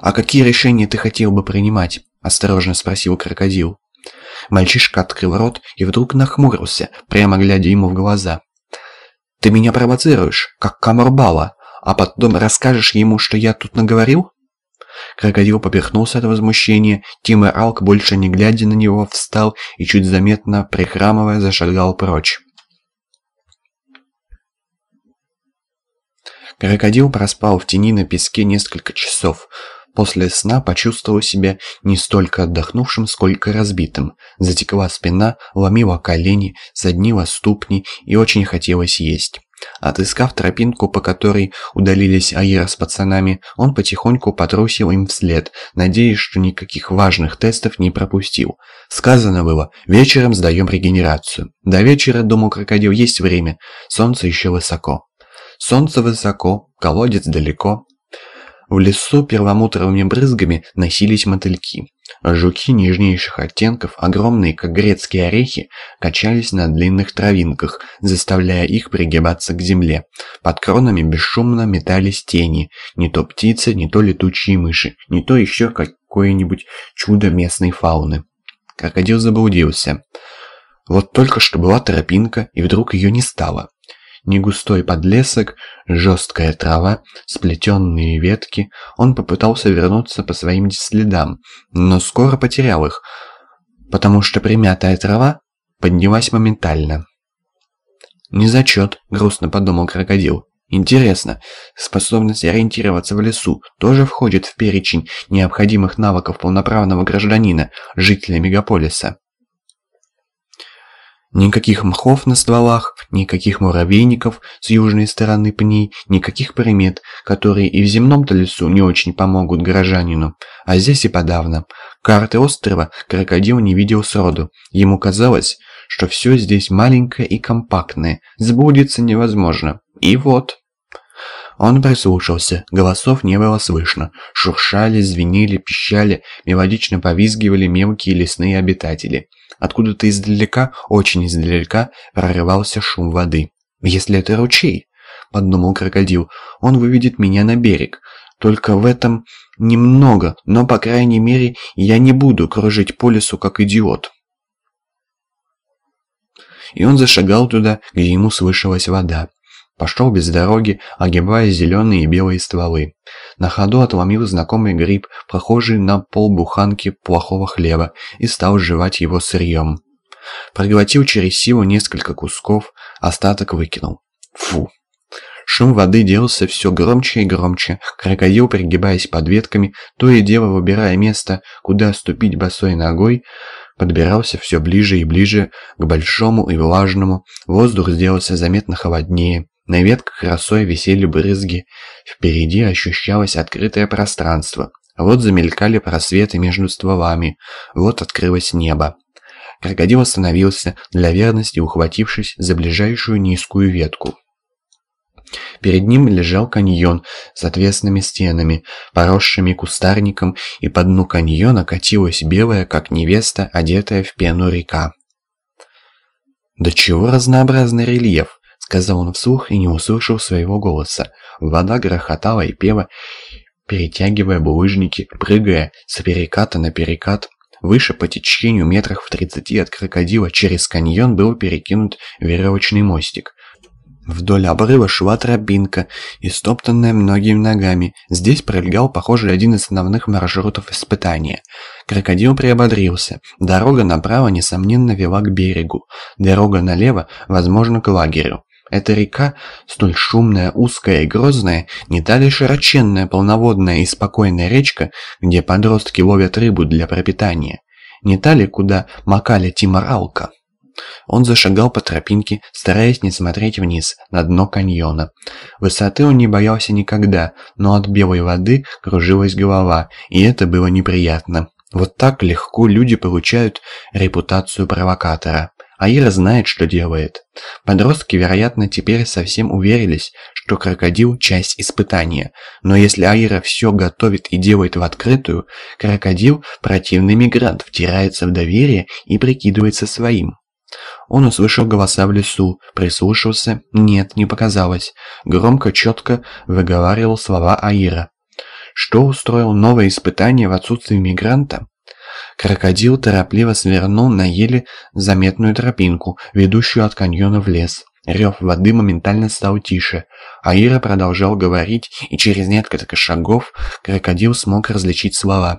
«А какие решения ты хотел бы принимать?» – осторожно спросил крокодил. Мальчишка открыл рот и вдруг нахмурился, прямо глядя ему в глаза. «Ты меня провоцируешь, как Камарбала, а потом расскажешь ему, что я тут наговорил?» Крокодил поперхнулся от возмущения, Тимур Алк, больше не глядя на него, встал и, чуть заметно прихрамывая, зашагал прочь. Крокодил проспал в тени на песке несколько часов. После сна почувствовал себя не столько отдохнувшим, сколько разбитым. Затекла спина, ломила колени, соднила ступни и очень хотелось есть. Отыскав тропинку, по которой удалились Аира с пацанами, он потихоньку потрусил им вслед, надеясь, что никаких важных тестов не пропустил. Сказано было, вечером сдаем регенерацию. До вечера, думал крокодил, есть время, солнце еще высоко. Солнце высоко, колодец далеко. В лесу перламутровыми брызгами носились мотыльки. Жуки нежнейших оттенков, огромные, как грецкие орехи, качались на длинных травинках, заставляя их пригибаться к земле. Под кронами бесшумно метались тени, не то птицы, не то летучие мыши, не то еще какое-нибудь чудо местной фауны. Крокодил заблудился. Вот только что была тропинка, и вдруг ее не стало негустой подлесок, жесткая трава, сплетенные ветки. Он попытался вернуться по своим следам, но скоро потерял их, потому что примятая трава поднялась моментально. «Не зачет», — грустно подумал крокодил. «Интересно, способность ориентироваться в лесу тоже входит в перечень необходимых навыков полноправного гражданина, жителя мегаполиса?» Никаких мхов на стволах, никаких муравейников с южной стороны пней, никаких примет, которые и в земном-то лесу не очень помогут горожанину, а здесь и подавно. Карты острова крокодил не видел сроду. Ему казалось, что все здесь маленькое и компактное, сбудется невозможно. И вот... Он прислушался, голосов не было слышно. Шуршали, звенели, пищали, мелодично повизгивали мелкие лесные обитатели. Откуда-то издалека, очень издалека, прорывался шум воды. «Если это ручей», — подумал крокодил, — «он выведет меня на берег. Только в этом немного, но, по крайней мере, я не буду кружить по лесу, как идиот». И он зашагал туда, где ему слышалась вода. Пошел без дороги, огибая зеленые и белые стволы. На ходу отломил знакомый гриб, похожий на полбуханки плохого хлеба, и стал жевать его сырьем. Проглотил через силу несколько кусков, остаток выкинул. Фу. Шум воды делался все громче и громче. Крокодил, пригибаясь под ветками, то и дело выбирая место, куда ступить босой ногой, подбирался все ближе и ближе к большому и влажному. Воздух сделался заметно холоднее. На ветках росой висели брызги, впереди ощущалось открытое пространство. Вот замелькали просветы между стволами, вот открылось небо. Крокодил остановился, для верности ухватившись за ближайшую низкую ветку. Перед ним лежал каньон с отвесными стенами, поросшими кустарником, и по дну каньона катилась белая, как невеста, одетая в пену река. Да чего разнообразный рельеф! Сказал он вслух и не услышал своего голоса. Вода грохотала и пела, перетягивая булыжники, прыгая с переката на перекат. Выше по течению метрах в тридцати от крокодила через каньон был перекинут веревочный мостик. Вдоль обрыва шла тропинка, истоптанная многими ногами. Здесь пролегал, похоже, один из основных маршрутов испытания. Крокодил приободрился. Дорога направо, несомненно, вела к берегу. Дорога налево, возможно, к лагерю. Эта река, столь шумная, узкая и грозная, не та ли широченная, полноводная и спокойная речка, где подростки ловят рыбу для пропитания? Не та ли, куда макали Тиморалка? Он зашагал по тропинке, стараясь не смотреть вниз, на дно каньона. Высоты он не боялся никогда, но от белой воды кружилась голова, и это было неприятно. Вот так легко люди получают репутацию провокатора. Аира знает, что делает. Подростки, вероятно, теперь совсем уверились, что крокодил – часть испытания. Но если Аира все готовит и делает в открытую, крокодил – противный мигрант, втирается в доверие и прикидывается своим. Он услышал голоса в лесу, прислушался. Нет, не показалось. Громко, четко выговаривал слова Аира. что устроил новое испытание в отсутствии мигранта? Крокодил торопливо свернул на еле заметную тропинку, ведущую от каньона в лес. Рев воды моментально стал тише, а Ира продолжал говорить, и через несколько шагов крокодил смог различить слова.